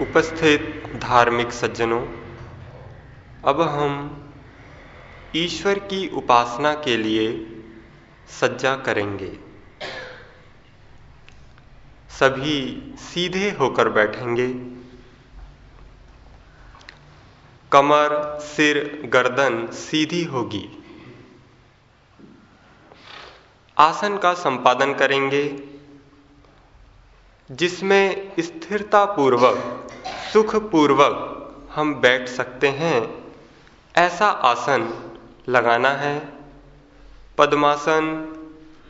उपस्थित धार्मिक सज्जनों, अब हम ईश्वर की उपासना के लिए सज्जा करेंगे। सभी सीधे होकर बैठेंगे। कमर, सिर, गर्दन सीधी होगी। आसन का संपादन करेंगे। जिसमें स्थिरता पूर्वक सुख पूर्वक हम बैठ सकते हैं, ऐसा आसन लगाना है। पद्मासन,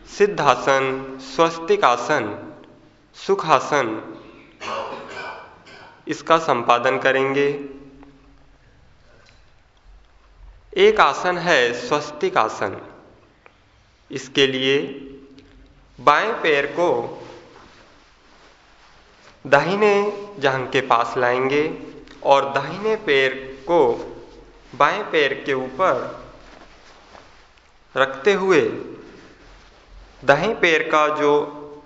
सिद्धासन स्वस्तिक आसन सुखासन, इसका संपादन करेंगे। एक आसन है स्वस्तिक आसन इसके लिए बाएँ पैर को दाहिने जंग के पास लाएँगे और दाहिने पैर को बाएँ पैर के ऊपर रखते हुए दाहिने पैर का जो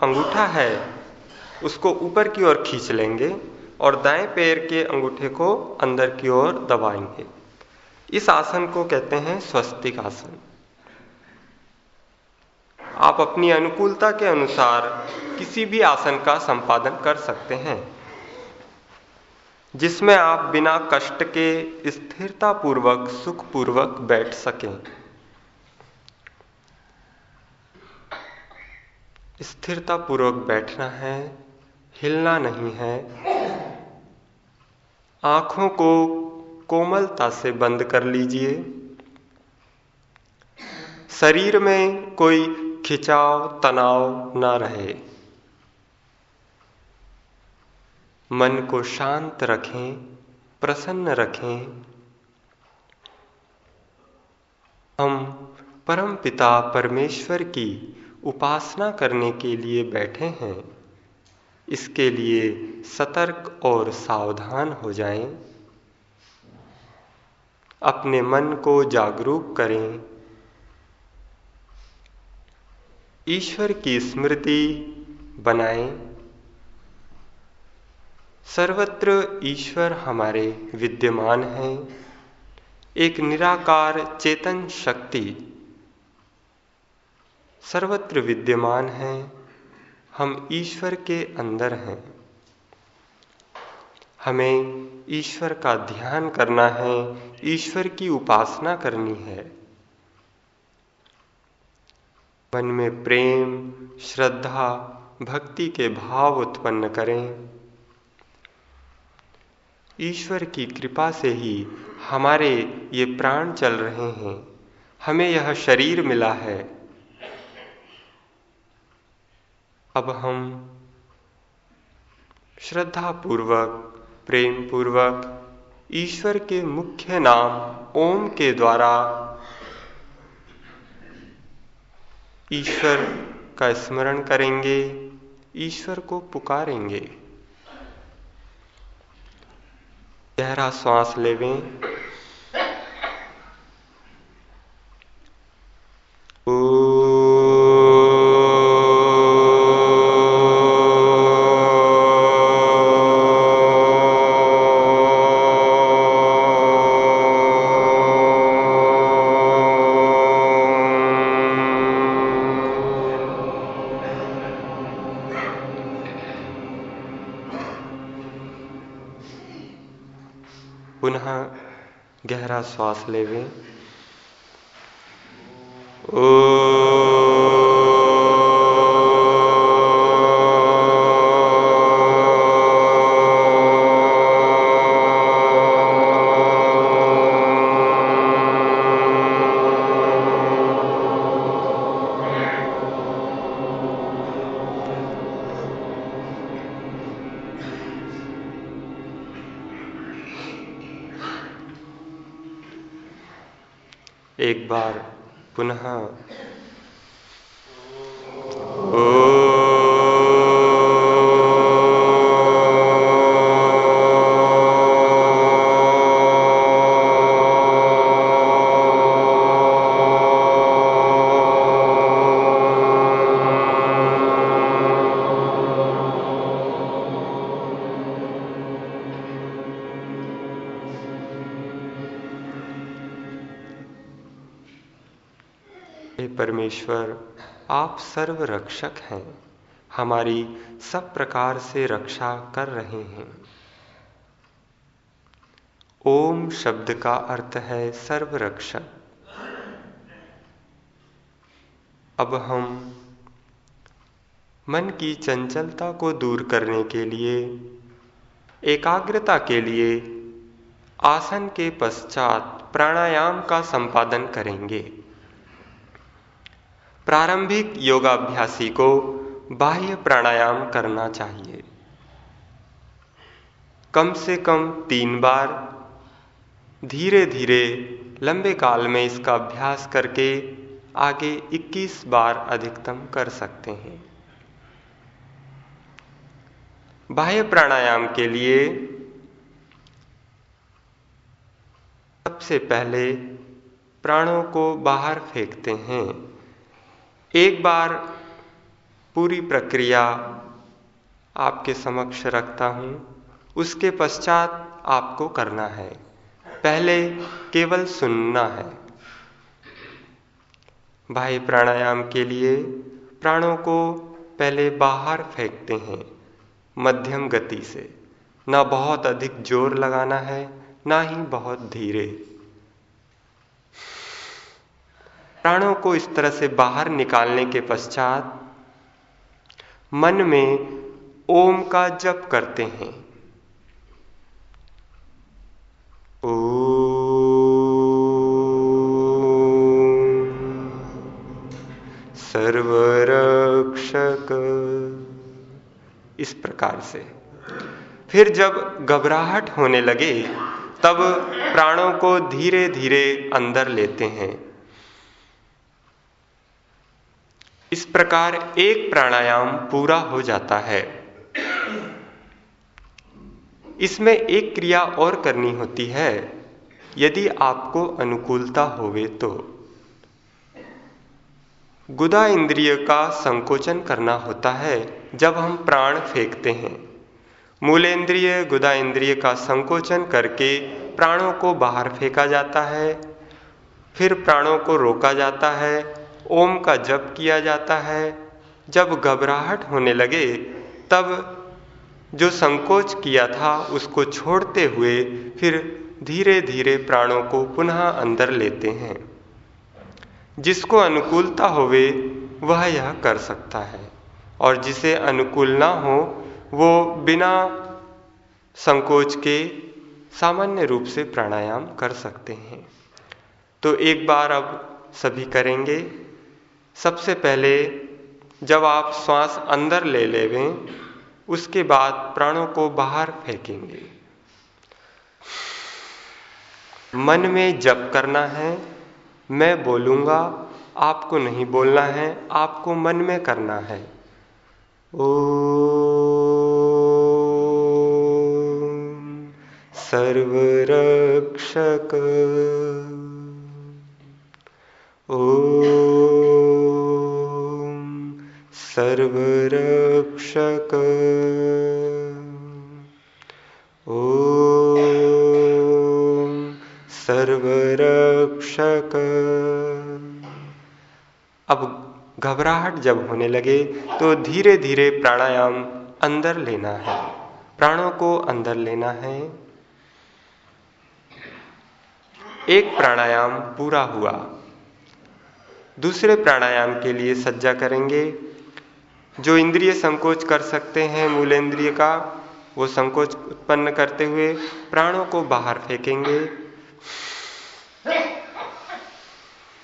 अंगूठा है, उसको ऊपर की ओर खींच लेंगे और दाएँ पैर के अंगूठे को अंदर की ओर दबाएँगे। इस आसन को कहते हैं स्वस्तिक आसन। आप अपनी अनुकूलता के अनुसार किसी भी आसन का संपादन कर सकते हैं, जिसमें आप बिना कष्ट के स्थिरता पूर्वक सुख पूर्वक बैठ सकें। स्थिरता पूर्वक बैठना है, हिलना नहीं है। आँखों को कोमलता से बंद कर लीजिए। शरीर में कोई खिंचाव तनाव ना रहे। मन को शांत रखें प्रसन्न रखें। हम परम पिता परमेश्वर की उपासना करने के लिए बैठे हैं। इसके लिए सतर्क और सावधान हो जाएँ, अपने मन को जागरूक करें। ईश्वर की स्मृति बनाएँ। सर्वत्र ईश्वर हमारे विद्यमान हैं। एक निराकार चेतन शक्ति सर्वत्र विद्यमान है। हम ईश्वर के अंदर हैं। हमें ईश्वर का ध्यान करना है। ईश्वर की उपासना करनी है। मन में प्रेम, श्रद्धा, भक्ति के भाव उत्पन्न करें। ईश्वर की कृपा से ही हमारे ये प्राण चल रहे हैं। हमें यह शरीर मिला है। अब हम श्रद्धा पूर्वक प्रेम पूर्वक ईश्वर के मुख्य नाम ओम के द्वारा ईश्वर का स्मरण करेंगे ईश्वर को पुकारेंगे। गहरा श्वास लेवें। पुनः श्वास लेवे। ओ परमेश्वर, आप सर्व रक्षक हैं। हमारी सब प्रकार से रक्षा कर रहे हैं। ओम शब्द का अर्थ है सर्व रक्षक अब हम मन की चंचलता को दूर करने के लिए, एकाग्रता के लिए आसन के पश्चात प्राणायाम का संपादन करेंगे। प्रारंभिक योगाभ्यासी को बाह्य प्राणायाम करना चाहिए। कम से कम तीन बार धीरे धीरे लंबे काल में इसका अभ्यास करके आगे 21 बार अधिकतम कर सकते हैं। बाह्य प्राणायाम के लिए सबसे पहले प्राणों को बाहर फेंकते हैं। एक बार पूरी प्रक्रिया आपके समक्ष रखता हूँ। उसके पश्चात आपको करना है। पहले केवल सुनना है। भाई प्राणायाम के लिए प्राणों को पहले बाहर फेंकते हैं, मध्यम गति से। ना बहुत अधिक ज़ोर लगाना है, ना ही बहुत धीरे। प्राणों को इस तरह से बाहर निकालने के पश्चात मन में ओम का जप करते हैं। ओ सर्वरक्षक। इस प्रकार से। फिर जब घबराहट होने लगे, तब प्राणों को धीरे धीरे अंदर लेते हैं। इस प्रकार एक प्राणायाम पूरा हो जाता है। इसमें एक क्रिया और करनी होती है, यदि आपको अनुकूलता होवे तो। गुदा इंद्रिय का संकोचन करना होता है जब हम प्राण फेंकते हैं। मूलेंद्रिय, गुदा इंद्रिय का संकोचन करके प्राणों को बाहर फेंका जाता है, फिर प्राणों को रोका जाता है ओम का जप किया जाता है। जब घबराहट होने लगे, तब जो संकोच किया था उसको छोड़ते हुए फिर धीरे धीरे प्राणों को पुनः अंदर लेते हैं। जिसको अनुकूलता होवे, वह यह कर सकता है। और जिसे अनुकूल ना हो, वो बिना संकोच के सामान्य रूप से प्राणायाम कर सकते हैं। तो एक बार अब सभी करेंगे। सबसे पहले जब आप श्वास अंदर ले लेवें उसके बाद प्राणों को बाहर फेंकेंगे। मन में जप करना है, मैं बोलूँगा, आपको नहीं बोलना है, आपको मन में करना है। ओ सर्वरक्षक। ओ सर्वरक्षक। ओ सर्वरक्षक। अब घबराहट जब होने लगे तो धीरे धीरे प्राणायाम अंदर लेना है। प्राणों को अंदर लेना है। एक प्राणायाम पूरा हुआ। दूसरे प्राणायाम के लिए सज्जा करेंगे। जो इंद्रिय संकोच कर सकते हैं, मूलेंद्रिय का, वो संकोच उत्पन्न करते हुए प्राणों को बाहर फेंकेंगे।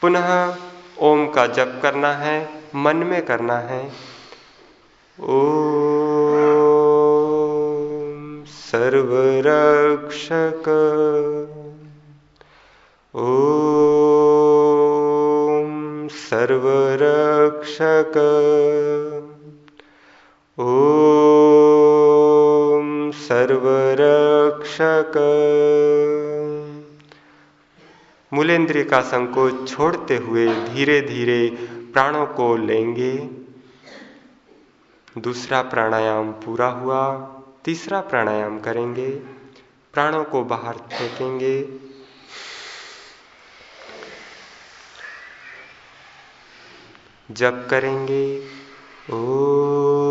पुनः ओम का जप करना है, मन में करना है। ओ सर्वरक्षक। ओ सर्वरक्षक। ओम सर्वरक्षक। मूलेंद्रिय का संकोच छोड़ते हुए धीरे धीरे प्राणों को लेंगे। दूसरा प्राणायाम पूरा हुआ, तीसरा प्राणायाम करेंगे, प्राणों को बाहर फेंकेंगे। जप करेंगे, ओम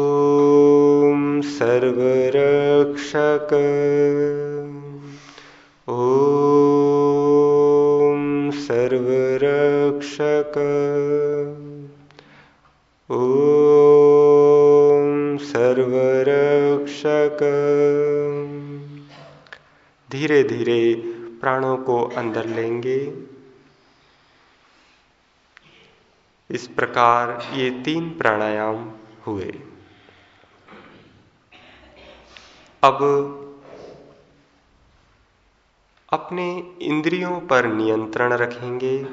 सर्वरक्षक। ओम सर्वरक्षक। ओम सर्वरक्षक। धीरे धीरे प्राणों को अंदर लेंगे। इस प्रकार ये तीन प्राणायाम हुए। अब अपने इंद्रियों पर नियंत्रण रखेंगे।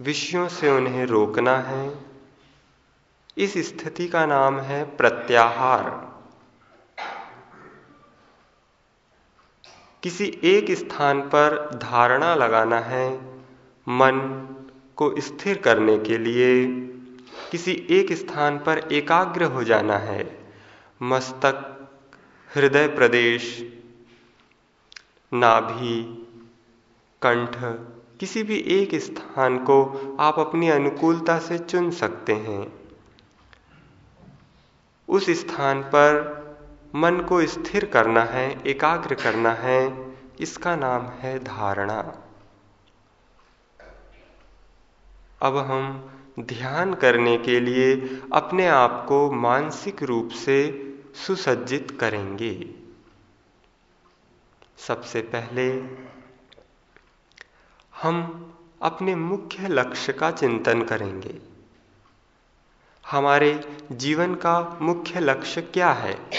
विषयों से उन्हें रोकना है। इस स्थिति का नाम है प्रत्याहार। किसी एक स्थान पर धारणा लगाना है मन को स्थिर करने के लिए। किसी एक स्थान पर एकाग्र हो जाना है। मस्तक हृदय प्रदेश, नाभि, कंठ, किसी भी एक स्थान को आप अपनी अनुकूलता से चुन सकते हैं। उस स्थान पर मन को स्थिर करना है, एकाग्र करना है, इसका नाम है धारणा। अब हम ध्यान करने के लिए अपने आप को मानसिक रूप से सुसज्जित करेंगे। सबसे पहले, हम अपने मुख्य लक्ष्य का चिंतन करेंगे। हमारे जीवन का मुख्य लक्ष्य क्या है?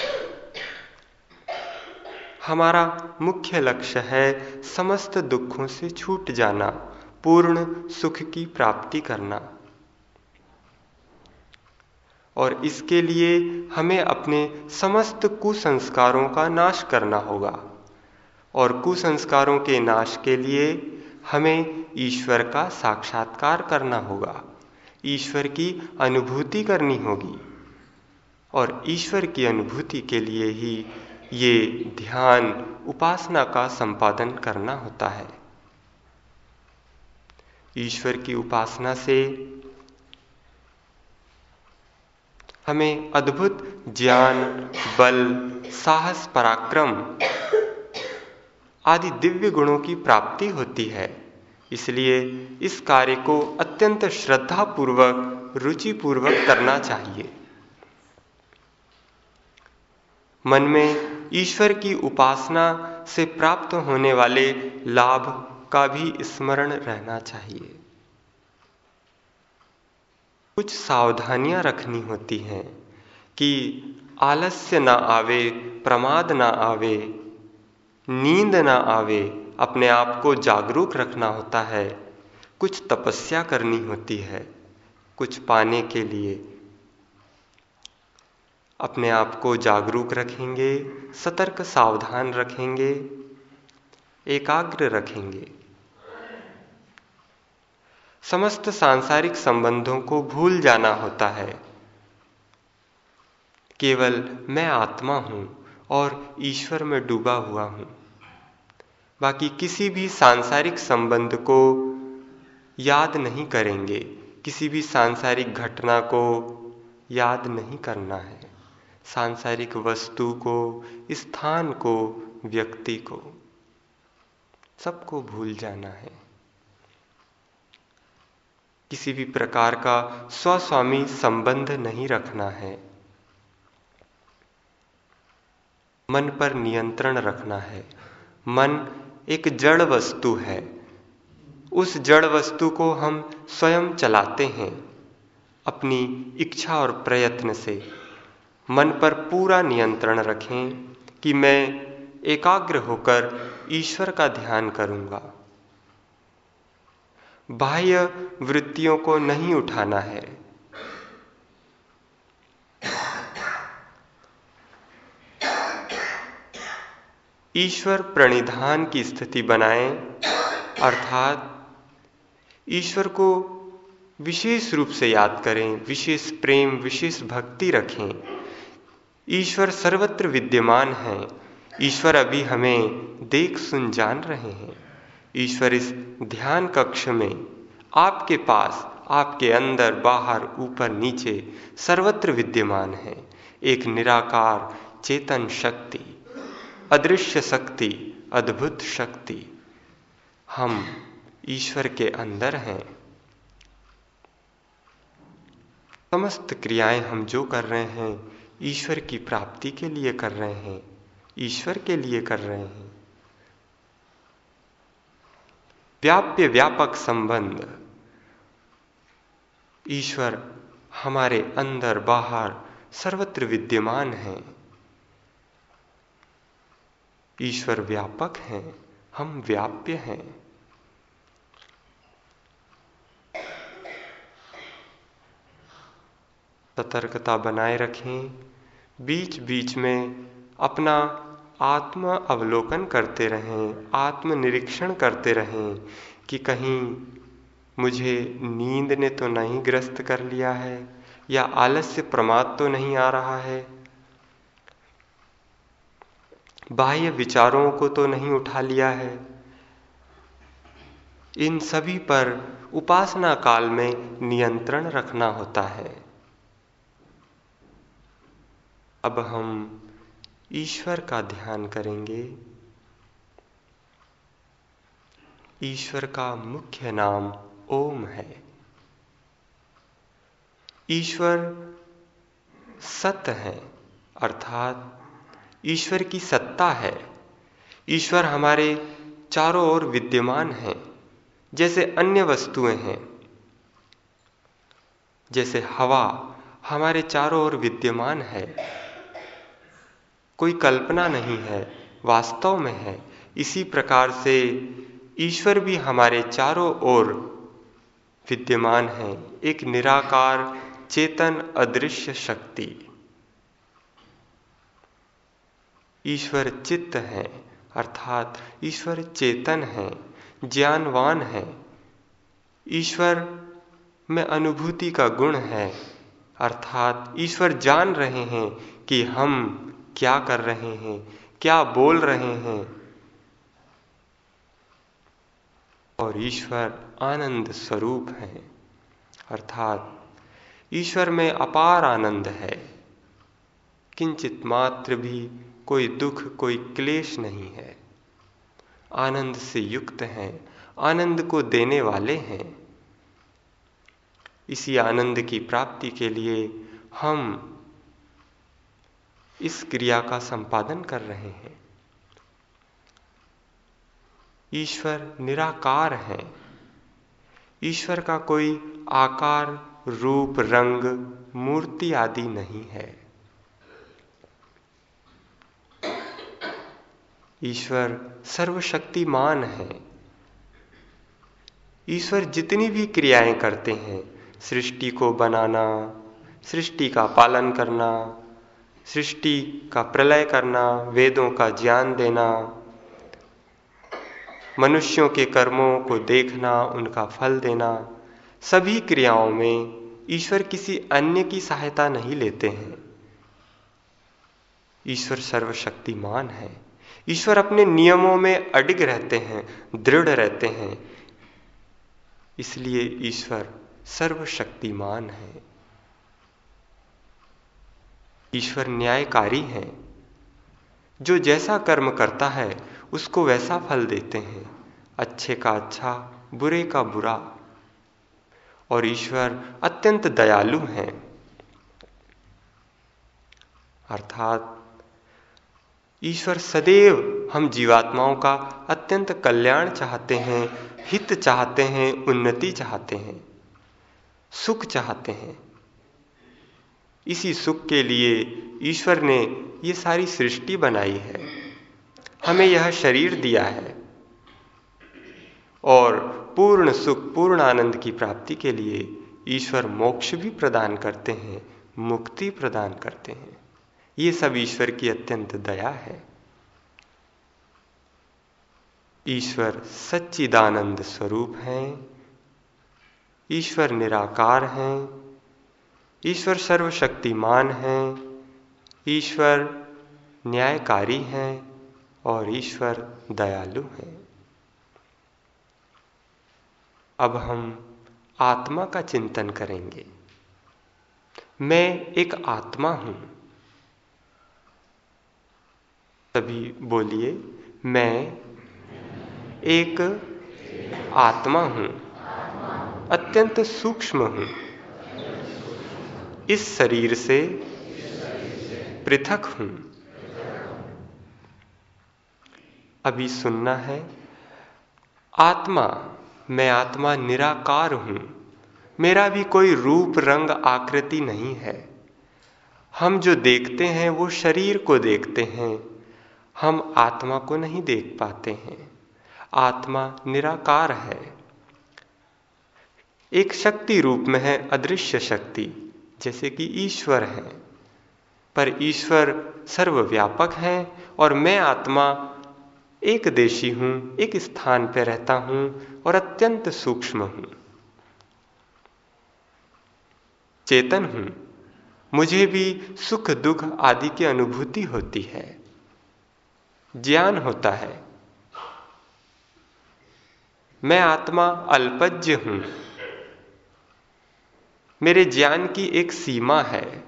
हमारा मुख्य लक्ष्य है समस्त दुखों से छूट जाना, पूर्ण सुख की प्राप्ति करना। और इसके लिए हमें अपने समस्त कुसंस्कारों का नाश करना होगा। और कुसंस्कारों के नाश के लिए हमें ईश्वर का साक्षात्कार करना होगा। ईश्वर की अनुभूति करनी होगी। और ईश्वर की अनुभूति के लिए ही ये ध्यान उपासना का संपादन करना होता है। ईश्वर की उपासना से हमें अद्भुत ज्ञान, बल, साहस, पराक्रम आदि दिव्य गुणों की प्राप्ति होती है। इसलिए इस कार्य को अत्यंत श्रद्धा पूर्वक रुचि पूर्वक करना चाहिए। मन में ईश्वर की उपासना से प्राप्त होने वाले लाभ का भी स्मरण रहना चाहिए। कुछ सावधानियाँ रखनी होती हैं कि आलस्य ना आवे, प्रमाद ना आवे, नींद ना आवे, अपने आप को जागरूक रखना होता है। कुछ तपस्या करनी होती है, कुछ पाने के लिए। अपने आप को जागरूक रखेंगे, सतर्क सावधान रखेंगे, एकाग्र रखेंगे। समस्त सांसारिक संबंधों को भूल जाना होता है। केवल मैं आत्मा हूँ और ईश्वर में डूबा हुआ हूँ। बाकी किसी भी सांसारिक संबंध को याद नहीं करेंगे। किसी भी सांसारिक घटना को याद नहीं करना है। सांसारिक वस्तु को, स्थान को, व्यक्ति को, सबको भूल जाना है। किसी भी प्रकार का स्वस्वामी संबंध नहीं रखना है। मन पर नियंत्रण रखना है। मन एक जड़ वस्तु है। उस जड़ वस्तु को हम स्वयं चलाते हैं, अपनी इच्छा और प्रयत्न से। मन पर पूरा नियंत्रण रखें कि मैं एकाग्र होकर ईश्वर का ध्यान करूँगा। बाह्य वृत्तियों को नहीं उठाना है। ईश्वर प्रणिधान की स्थिति बनाएँ, अर्थात ईश्वर को विशेष रूप से याद करें, विशेष प्रेम, विशेष भक्ति रखें। ईश्वर सर्वत्र विद्यमान है। ईश्वर अभी हमें देख सुन जान रहे हैं। ईश्वर इस ध्यान कक्ष में आपके पास, आपके अंदर, बाहर, ऊपर, नीचे सर्वत्र विद्यमान है। एक निराकार चेतन शक्ति, अदृश्य शक्ति, अद्भुत शक्ति। हम ईश्वर के अंदर हैं। समस्त क्रियाएँ हम जो कर रहे हैं, ईश्वर की प्राप्ति के लिए कर रहे हैं, ईश्वर के लिए कर रहे हैं। व्याप्य व्यापक संबंध। ईश्वर हमारे अंदर बाहर सर्वत्र विद्यमान है। ईश्वर व्यापक हैं, हम व्याप्य हैं। सतर्कता बनाए रखें बीच बीच में अपना आत्म अवलोकन करते रहें आत्मनिरीक्षण करते रहें कि कहीं मुझे नींद ने तो नहीं ग्रस्त कर लिया है या आलस्य प्रमाद तो नहीं आ रहा है। बाह्य विचारों को तो नहीं उठा लिया है। इन सभी पर उपासना काल में नियंत्रण रखना होता है। अब हम ईश्वर का ध्यान करेंगे। ईश्वर का मुख्य नाम ओम है। ईश्वर सत्य है, अर्थात ईश्वर की सत्ता है। ईश्वर हमारे चारों ओर विद्यमान है, जैसे अन्य वस्तुएँ हैं। जैसे हवा हमारे चारों ओर विद्यमान है कोई कल्पना नहीं है, वास्तव में है। इसी प्रकार से ईश्वर भी हमारे चारों ओर विद्यमान है, एक निराकार, चेतन, अदृश्य शक्ति। ईश्वर चित्त है, अर्थात ईश्वर चेतन है, ज्ञानवान है। ईश्वर में अनुभूति का गुण है, अर्थात ईश्वर जान रहे हैं कि हम क्या कर रहे हैं? क्या बोल रहे हैं? और ईश्वर आनंद स्वरूप है। अर्थात, ईश्वर में अपार आनंद है। किंचित मात्र भी कोई दुख, कोई क्लेश नहीं है। आनंद से युक्त हैं, आनंद को देने वाले हैं। इसी आनंद की प्राप्ति के लिए हम इस क्रिया का संपादन कर रहे हैं। ईश्वर निराकार है। ईश्वर का कोई आकार, रूप, रंग, मूर्ति आदि नहीं है। ईश्वर सर्वशक्तिमान है। ईश्वर जितनी भी क्रियाएँ करते हैं, सृष्टि को बनाना, सृष्टि का पालन करना सृष्टि का प्रलय करना, वेदों का ज्ञान देना, मनुष्यों के कर्मों को देखना, उनका फल देना, सभी क्रियाओं में ईश्वर किसी अन्य की सहायता नहीं लेते हैं। ईश्वर सर्वशक्तिमान है। ईश्वर अपने नियमों में अडिग रहते हैं, दृढ़ रहते हैं। इसलिए ईश्वर सर्वशक्तिमान है। ईश्वर न्यायकारी हैं। जो जैसा कर्म करता है, उसको वैसा फल देते हैं। अच्छे का अच्छा बुरे का बुरा। और ईश्वर अत्यंत दयालु हैं। अर्थात, ईश्वर सदैव हम जीवात्माओं का अत्यंत कल्याण चाहते हैं, हित चाहते हैं, उन्नति चाहते हैं, सुख चाहते हैं। इसी सुख के लिए ईश्वर ने ये सारी सृष्टि बनाई है। हमें यह शरीर दिया है और पूर्ण सुख, पूर्ण आनंद की प्राप्ति के लिए ईश्वर मोक्ष भी प्रदान करते हैं, मुक्ति प्रदान करते हैं। ये सब ईश्वर की अत्यंत दया है। ईश्वर सच्चिदानंद स्वरूप हैं, ईश्वर निराकार हैं ईश्वर सर्वशक्तिमान हैं, ईश्वर न्यायकारी हैं और ईश्वर दयालु हैं। अब हम आत्मा का चिंतन करेंगे। मैं एक आत्मा हूँ। तभी बोलिए, मैं एक आत्मा हूँ। अत्यंत सूक्ष्म हूँ। इस शरीर से पृथक हूँ। अभी सुनना है, आत्मा, मैं आत्मा निराकार हूँ। मेरा भी कोई रूप रंग आकृति नहीं है। हम जो देखते हैं, वो शरीर को देखते हैं। हम आत्मा को नहीं देख पाते हैं। आत्मा निराकार है। एक शक्ति रूप में है, अदृश्य शक्ति। जैसे कि ईश्वर है। पर ईश्वर सर्वव्यापक है और मैं आत्मा एक देशी हूँ, एक स्थान पर रहता हूँ और अत्यंत सूक्ष्म हूँ। चेतन हूँ। मुझे भी सुख, दुख आदि की अनुभूति होती है। ज्ञान होता है। मैं आत्मा अल्पज्य हूँ। मेरे ज्ञान की एक सीमा है।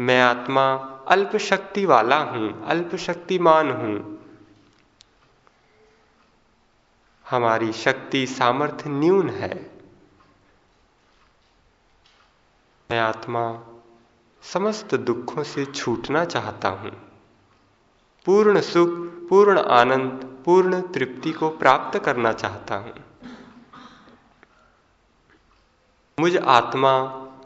मैं आत्मा अल्प शक्ति वाला हूँ अल्प शक्तिमान हूँ। हमारी शक्ति सामर्थ्य न्यून है। मैं आत्मा समस्त दुखों से छूटना चाहता हूँ। पूर्ण सुख, पूर्ण आनंद, पूर्ण तृप्ति को प्राप्त करना चाहता हूँ। मुझ आत्मा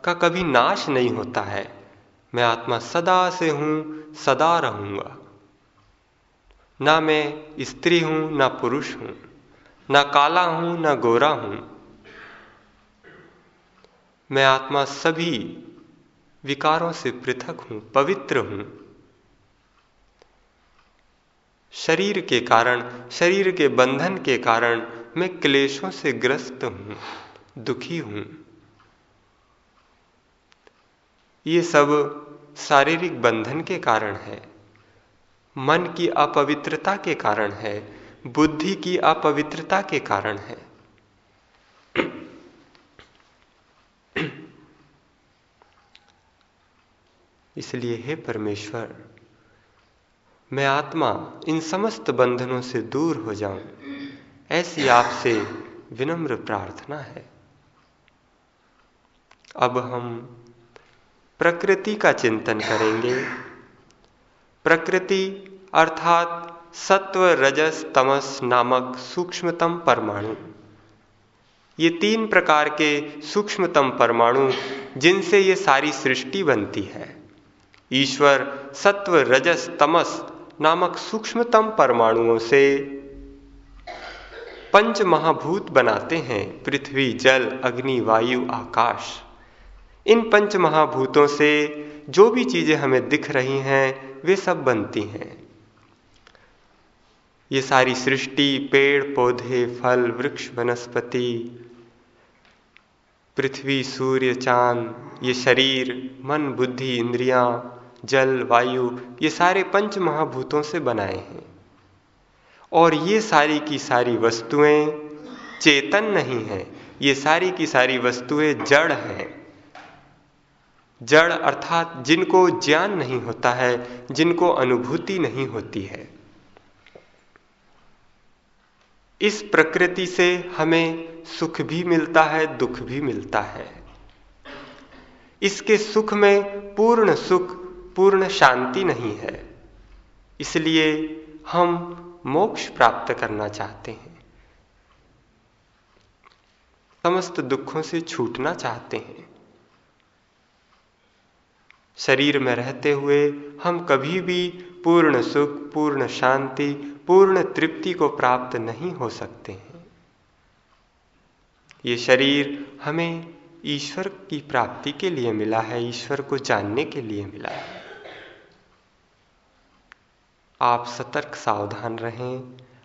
का कभी नाश नहीं होता है। मैं आत्मा सदा से हूँ, सदा रहूँगा। ना मैं स्त्री हूँ, ना पुरुष हूँ, ना काला हूँ, ना गोरा हूँ। मैं आत्मा सभी विकारों से पृथक हूँ, पवित्र हूँ। शरीर के कारण, शरीर के बंधन के कारण मैं क्लेशों से ग्रस्त हूँ, दुखी हूँ। ये सब शारीरिक बंधन के कारण है। मन की अपवित्रता के कारण है, बुद्धि की अपवित्रता के कारण है। इसलिए हे परमेश्वर, मैं आत्मा इन समस्त बंधनों से दूर हो जाऊँ। ऐसी आपसे विनम्र प्रार्थना है। अब हम प्रकृति का चिंतन करेंगे। प्रकृति अर्थात सत्व, रजस, तमस नामक सूक्ष्मतम परमाणु। ये तीन प्रकार के सूक्ष्मतम परमाणु जिनसे ये सारी सृष्टि बनती है। ईश्वर, सत्व, रजस, तमस नामक सूक्ष्मतम परमाणुओं से पंच महाभूत बनाते हैं। पृथ्वी, जल, अग्नि, वायु, आकाश। इन पंच महाभूतों से जो भी चीज़ें हमें दिख रही हैं, वे सब बनती हैं। ये सारी सृष्टि, पेड़, पौधे, फल, वृक्ष, वनस्पति, पृथ्वी, सूर्य, चाँद, ये शरीर, मन, बुद्धि, इंद्रियाँ, जल, वायु, ये सारे पंच महाभूतों से बनाए हैं। और ये सारी की सारी वस्तुएँ चेतन नहीं है, ये सारी की सारी वस्तुएँ जड़ हैं। जड़ अर्थात जिनको ज्ञान नहीं होता है, जिनको अनुभूति नहीं होती है। इस प्रकृति से हमें सुख भी मिलता है, दुख भी मिलता है। इसके सुख में पूर्ण सुख, पूर्ण शांति नहीं है। इसलिए हम मोक्ष प्राप्त करना चाहते हैं। समस्त दुखों से छूटना चाहते हैं। शरीर में रहते हुए हम कभी भी पूर्ण सुख, पूर्ण शांति, पूर्ण तृप्ति को प्राप्त नहीं हो सकते हैं। ये शरीर हमें ईश्वर की प्राप्ति के लिए मिला है, ईश्वर को जानने के लिए मिला है। आप सतर्क सावधान रहें,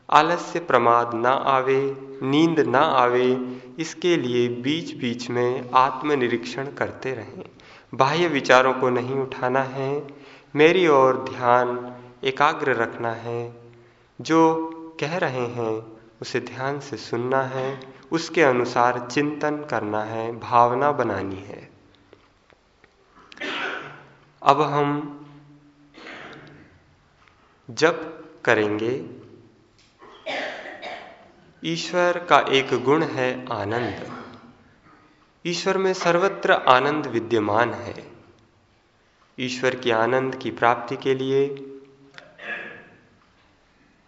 आलस्य प्रमाद ना आवे, नींद ना आवे, इसके लिए बीच बीच में आत्मनिरीक्षण करते रहें। बाह्य विचारों को नहीं उठाना है, मेरी ओर ध्यान एकाग्र रखना है। जो कह रहे हैं, उसे ध्यान से सुनना है, उसके अनुसार चिंतन करना है, भावना बनानी है। अब हम जप करेंगे। ईश्वर का एक गुण है आनंद। ईश्वर में सर्वत्र आनंद विद्यमान है। ईश्वर की आनंद की प्राप्ति के लिए,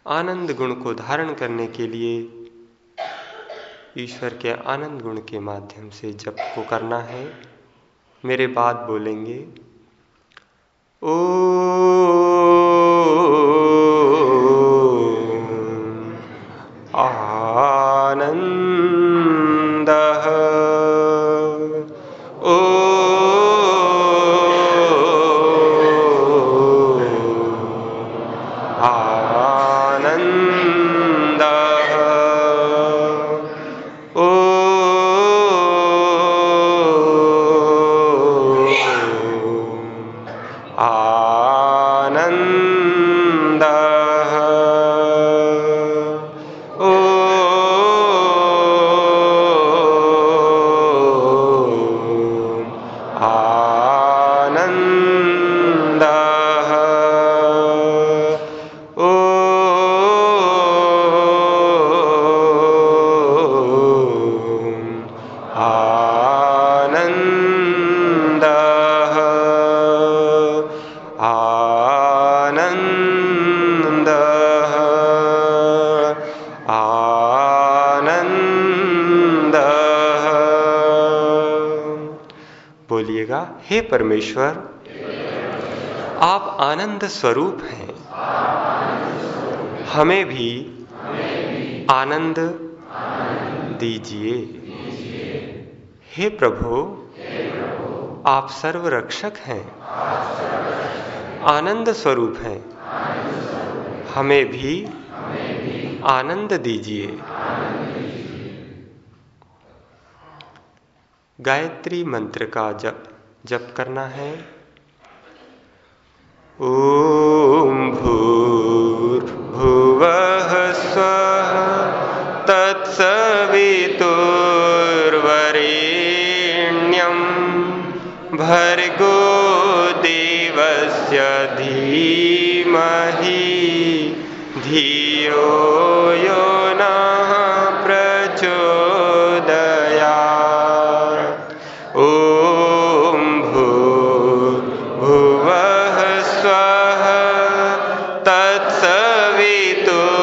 आनंद गुण को धारण करने के लिए, ईश्वर के आनंद गुण के माध्यम से जप को करना है। मेरे बाद बोलेंगे, ओ हे परमेश्वर, आप आनंद स्वरूप हैं। हमें भी आनंद दीजिए। हे प्रभु, आप सर्वरक्षक हैं। आनंद स्वरूप हैं। हमें भी आनंद दीजिए। गायत्री मंत्र का जप जप करना है। तत्सवितुर्वरेण्यं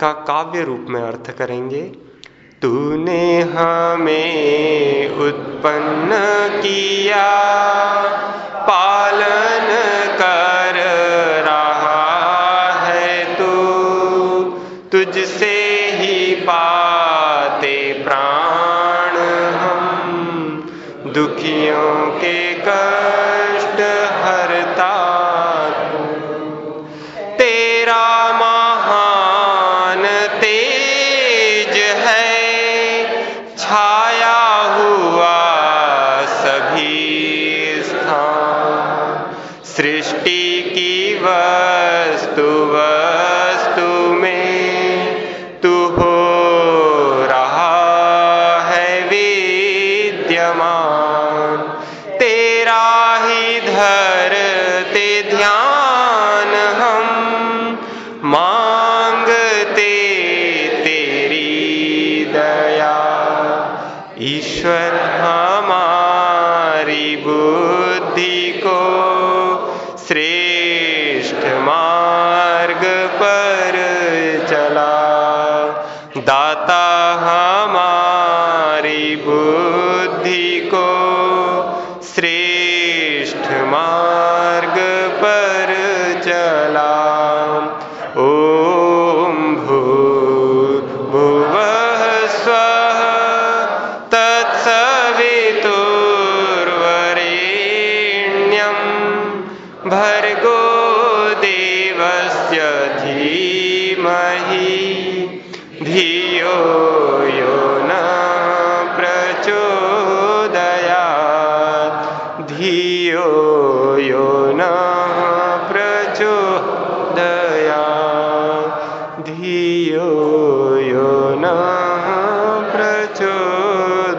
इसका काव्य रूप में अर्थ करेंगे। तूने हमें उत्पन्न किया पालन सृष्टि की वस्तु वस्तु में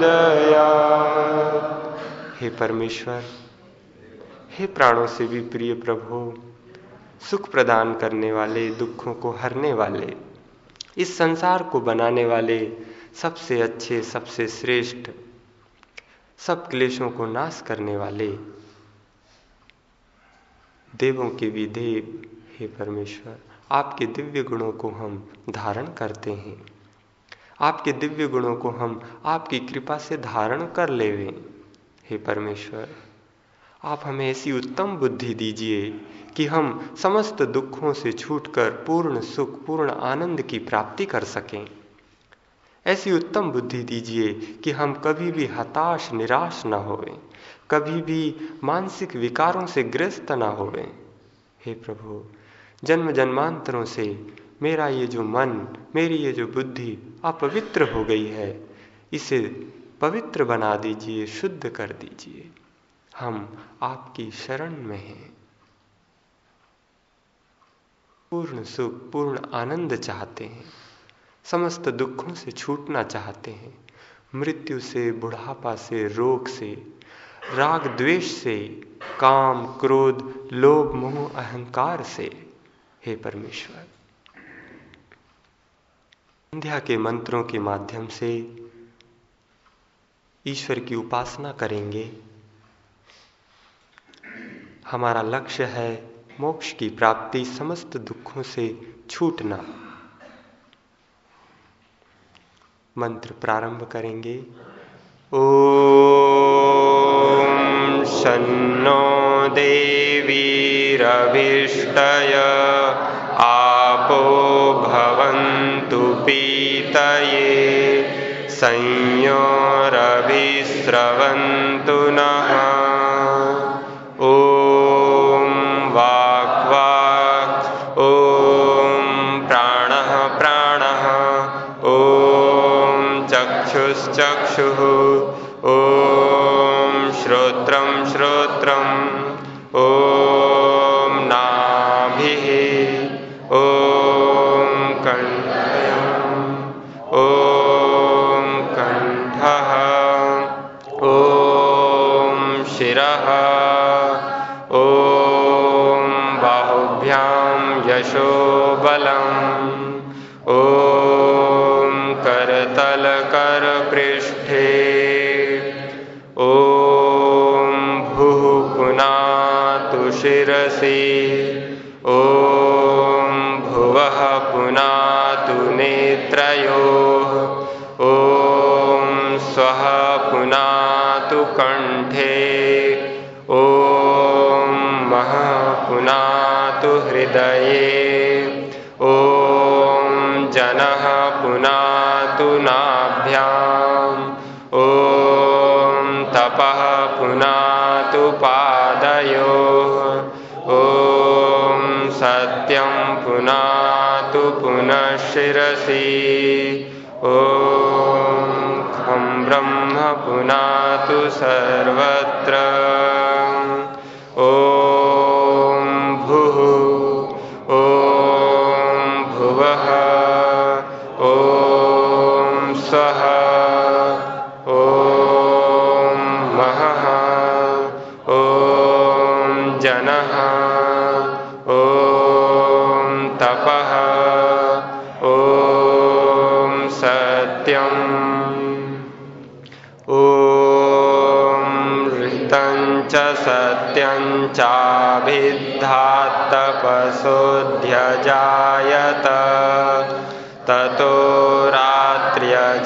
प्रचोदयात् हे परमेश्वर, हे प्राणों से भी प्रिय प्रभु, सुख प्रदान करने वाले, दुखों को हरने वाले, इस संसार को बनाने वाले सबसे अच्छे, सबसे श्रेष्ठ, सब क्लेशों को नाश करने वाले देवों के भी देव, हे परमेश्वर, आपके दिव्य गुणों को हम धारण करते हैं। आपके दिव्य गुणों को हम आपकी कृपा से धारण कर लेवें। हे परमेश्वर, आप हमें ऐसी उत्तम बुद्धि दीजिए कि हम समस्त दुखों से छूटकर पूर्ण सुख, पूर्ण आनंद की प्राप्ति कर सकें। ऐसी उत्तम बुद्धि दीजिए कि हम कभी भी हताश, निराश न होवें, कभी भी मानसिक विकारों से ग्रस्त न होवें। हे प्रभु जन्म जन्मांतरों से मेरा ये जो मन, मेरी ये जो बुद्धि अपवित्र हो गई है, इसे पवित्र बना दीजिए, शुद्ध कर दीजिए। हम आपकी शरण में हैं। पूर्ण सुख, पूर्ण आनंद चाहते हैं। समस्त दुखों से छूटना चाहते हैं। मृत्यु से, बुढ़ापा से, रोग से, राग द्वेष से, काम, क्रोध, लोभ, मोह, अहंकार से। हे परमेश्वर संध्या के मंत्रों के माध्यम से ईश्वर की उपासना करेंगे। हमारा लक्ष्य है मोक्ष की प्राप्ति, समस्त दुखों से छूटना। मंत्र प्रारंभ करेंगे। ओम शन्नो देवीरभिष्टय आपो भवन्तु पीतये। संयोरभिस्रवन्तु नः शिरसि। ॐ भुवः पुनातु नेत्रयोः। ॐ स्वः पुनातु कण्ठे। ॐ महः पुनातु हृदये। ॐ जनः पुनातु नाभ्याम्। पुनः शिरसि। ॐ ब्रह्म पुनातु सर्वत्र।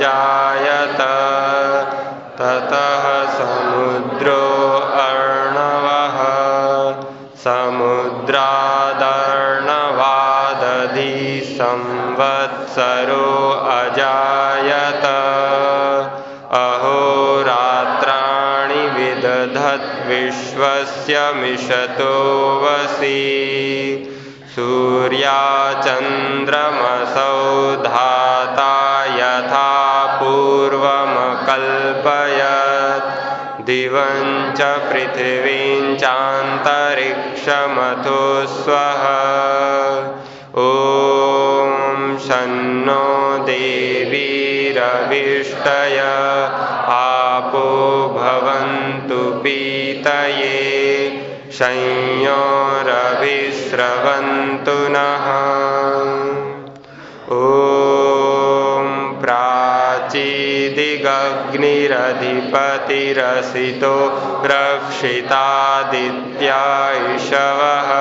रात्र्यजायत ततः समुद्रो अर्णवः। समुद्रादर्णवादधि संवत्सरो अजायत। अहोरात्राणि विदधद्विश्वस्य मिषतो वसि। सूर्याचन्द्रमसौ दिवं च पृथिवीं चान्तरिक्षमथो स्वः ॐ शन्नो आपो भवन्तु पीतये। संयोरभिस्रवन्तु नः। ॐ प्राचीदिगग्निरधिपतिरसितो रक्षितादित्यायिषवः।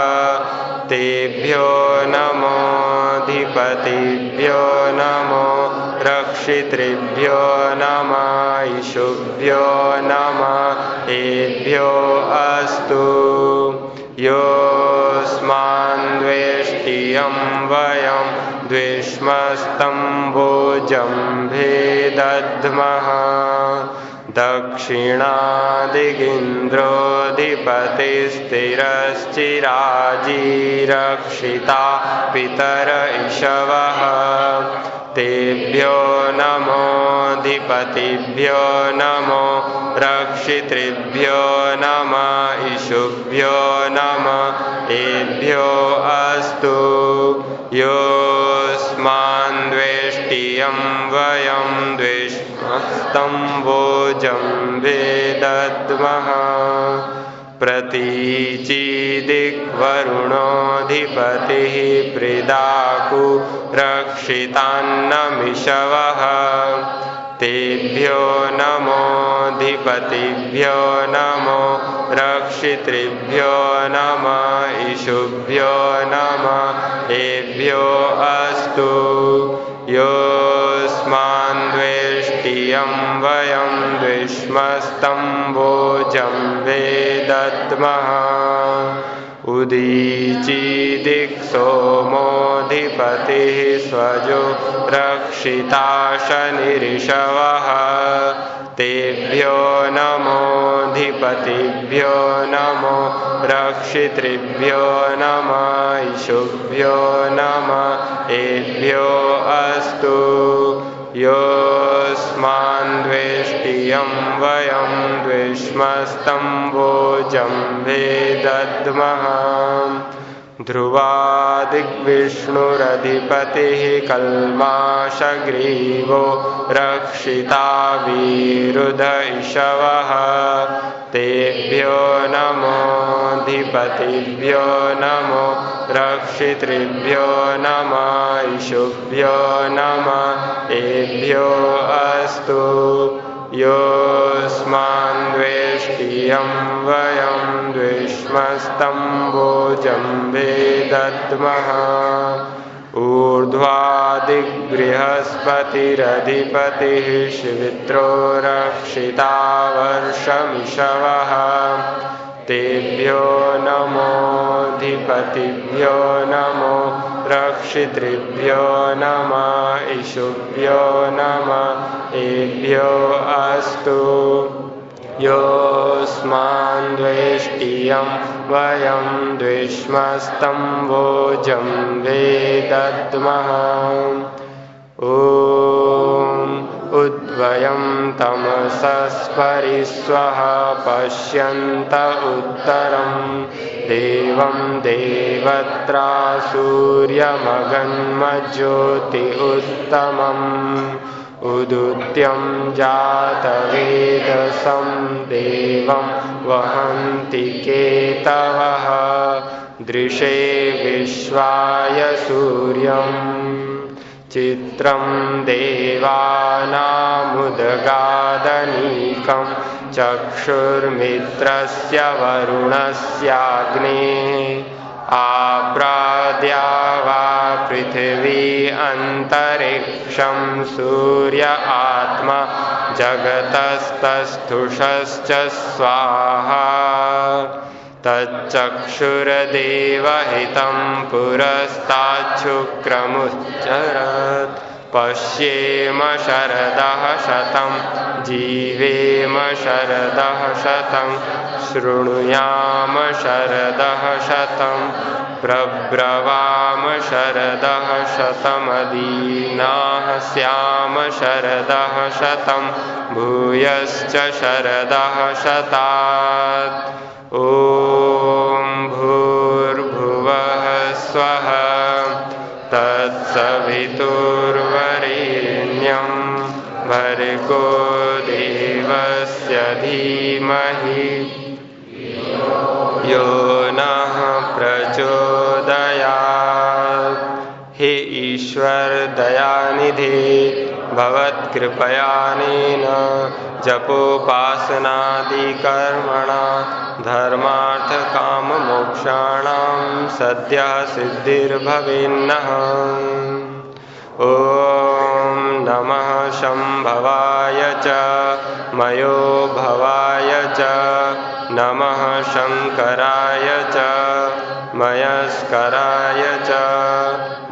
तेभ्यो नमोऽधिपतिभ्यो नमो रक्षितृभ्यो नमायिषुभ्यो नमः एभ्यो अस्तु। योऽस्मान्द्वेष्टियं वयं द्विष्मस्तम्भोजम्भे दद्मः दक्षिणादिगिन्द्रोऽधिपतिस्थिरश्चिराजीरक्षिता पितर इषवः। तेभ्यो नमोऽधिपतिभ्यो नमो रक्षितृभ्यो नम इषुभ्यो नम। एभ्यो अस्तु योऽस्मान्द्वेष्टियं वयं द्विष्मस्तम्भोजं वेदद्मः। प्रतीचिदिग्वरुणोऽधिपतिः प्रिदाकु रक्षितान्नमिषवः। तेभ्यो नमोऽधिपतिभ्यो नमो रक्षितृभ्यो नम इषुभ्यो नम एभ्यो अस्तु। योऽस्मान्द्वेष्टियं वयं द्विष्मस्तम्भोजं वेदद्मः उदीचिदिक्सोमोऽधिपतिः स्वजो रक्षिता शनिरिषवः तेभ्यो नमोऽधिपतिभ्यो नमो रक्षितृभ्यो नम इषुभ्यो नम एभ्यो अस्तु। योऽस्मान्द्वेष्टियं वयं द्विष्मस्तम्भोजं वेदद्मः। ध्रुवादिग्विष्णुरधिपतिः कल्माशग्रीवो रक्षिता वीरुध इषवः तेभ्यो नमोऽधिपतिभ्यो नमो रक्षितृभ्यो नम इषुभ्यो नम एभ्यो अस्तु योऽस्मान्द्वेष्टियं वयं द्विष्मस्तम्भोजं वेदद्मः ऊर्ध्वादिबृहस्पतिरधिपतिः शिवित्रो रक्षिता वर्षमिषवः तेभ्यो नमोऽधिपतिभ्यो नमो रक्षितृभ्यो नम इषुभ्यो नम एभ्यो अस्तु योऽस्मान् द्वेष्टियं वयं द्विष्मस्तं भोजं वेदद्मः ॐ उद्वयं तमसस्परिस्वः पश्यन्त उत्तरं। देवं देवत्रासूर्यमगन्म ज्योतिरुत्तमम् उदुत्यं जातवेदसं देवं वहन्ति केतवः दृशे विश्वाय सूर्यम् चित्रं देवानामुदगादनीकं। चक्षुर्मित्रस्य वरुणस्याग्नेः। आप्राद्या वा पृथिवी अन्तरिक्षं सूर्य आत्मा जगतस्तस्थुषश्च स्वाहा। तच्चक्षुरदेवहितं पुरस्ताच्छुक्रमुच्चरत्। पश्येम शरदः शतं, जीवेम शरदः शतं, शृणुयाम शरदः शतं, प्रब्रवाम शरदः शतमदीनाः स्याम शरदः शतं, भूयश्च शरदः शतात्। ॐ भूर्भुवः भर्गो देवस्य धीमहि यो नः प्रचोदयात् हे ईश्वर दयानिधे भवत्कृपयानेन जपोपासनादिकर्मणा धर्मार्थकाममोक्षाणां सद्यः सिद्धिर्भवेन्नः ॐ च मयो भवाय च नमः शङ्कराय च मयस्कराय च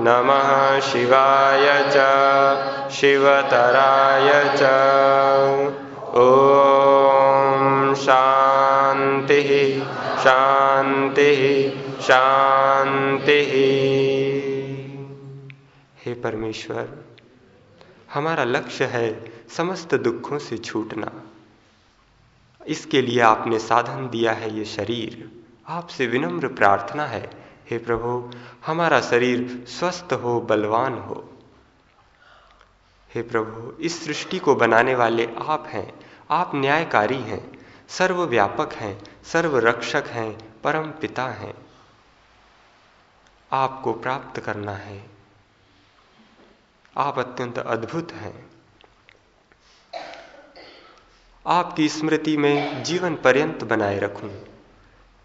नमः शिवाय च शिवतराय च ॐ शान्तिः शान्तिः शान्तिः। हे परमेश्वर, हमारा लक्ष्य है समस्त दुखों से छूटना। इसके लिए आपने साधन दिया है ये शरीर। आपसे विनम्र प्रार्थना है, हे प्रभु, हमारा शरीर स्वस्थ हो, बलवान हो। हे प्रभु, इस सृष्टि को बनाने वाले आप हैं। आप न्यायकारी हैं, सर्वव्यापक हैं, सर्वरक्षक हैं, परम पिता हैं। आपको प्राप्त करना है। आप अत्यंत अद्भुत हैं। आपकी स्मृति में जीवन पर्यंत बनाए रखूँ।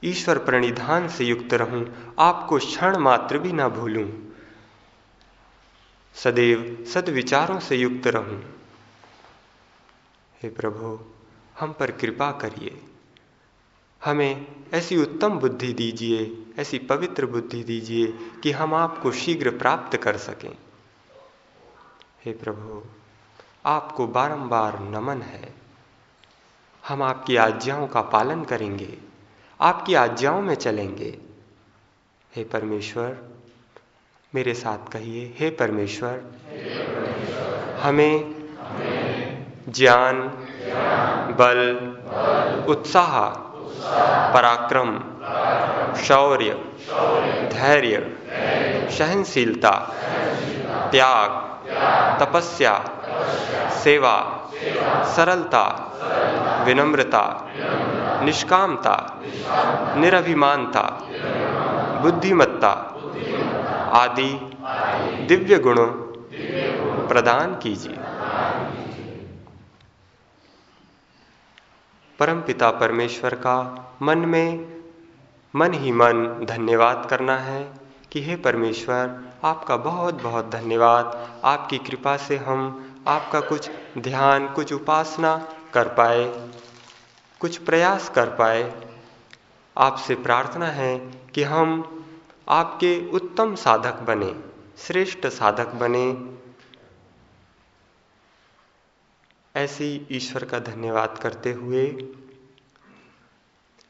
ईश्वर प्रणिधान से युक्त रहूँ, आपको क्षण मात्र भी ना भूलूं। सदैव सदविचारों से युक्त रहूँ। हे प्रभु, हम पर कृपा करिए। हमें ऐसी उत्तम बुद्धि दीजिए, ऐसी पवित्र बुद्धि दीजिए कि हम आपको शीघ्र प्राप्त कर सकें। हे प्रभु, आपको बारंबार नमन है। हम आपकी आज्ञाओं का पालन करेंगे, आपकी आज्ञाओं में चलेंगे। हे परमेश्वर, मेरे साथ कहिए, हे परमेश्वर, हमें ज्ञान, बल, उत्साह, पराक्रम, शौर्य, धैर्य, सहनशीलता, त्याग, तपस्या, सेवा, सरलता विनम्रता, निष्कामता, निरभिमानता, बुद्धिमत्ता आदि दिव्य गुणों प्रदान कीजिए। परम पिता परमेश्वर का मन में मन ही मन धन्यवाद करना है कि हे परमेश्वर, आपका बहुत बहुत धन्यवाद। आपकी कृपा से हम आपका कुछ ध्यान, कुछ उपासना कर पाए, कुछ प्रयास कर पाए। आपसे प्रार्थना है कि हम आपके उत्तम साधक बने, श्रेष्ठ साधक बने। ऐसी ईश्वर का धन्यवाद करते हुए,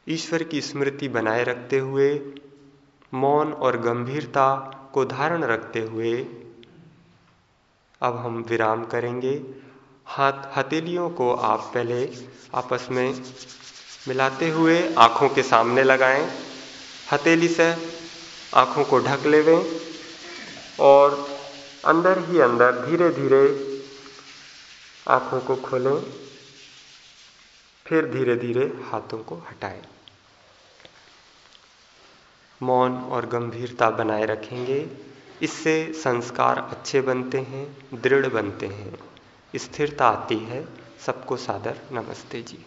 ईश्वर की स्मृति बनाए रखते हुए, मौन और गंभीरता को धारण रखते हुए, अब हम विराम करेंगे। हाथ हथेलियों को आप पहले आपस में मिलाते हुए आँखों के सामने लगाएँ। हथेली से आँखों को ढक लेवें और अंदर ही अंदर धीरे धीरे आँखों को खोलें। फिर धीरे धीरे हाथों को हटाएँ। मौन और गंभीरता बनाए रखेंगे। इससे संस्कार अच्छे बनते हैं, दृढ़ बनते हैं। स्थिरता आती है। सबको सादर नमस्ते जी।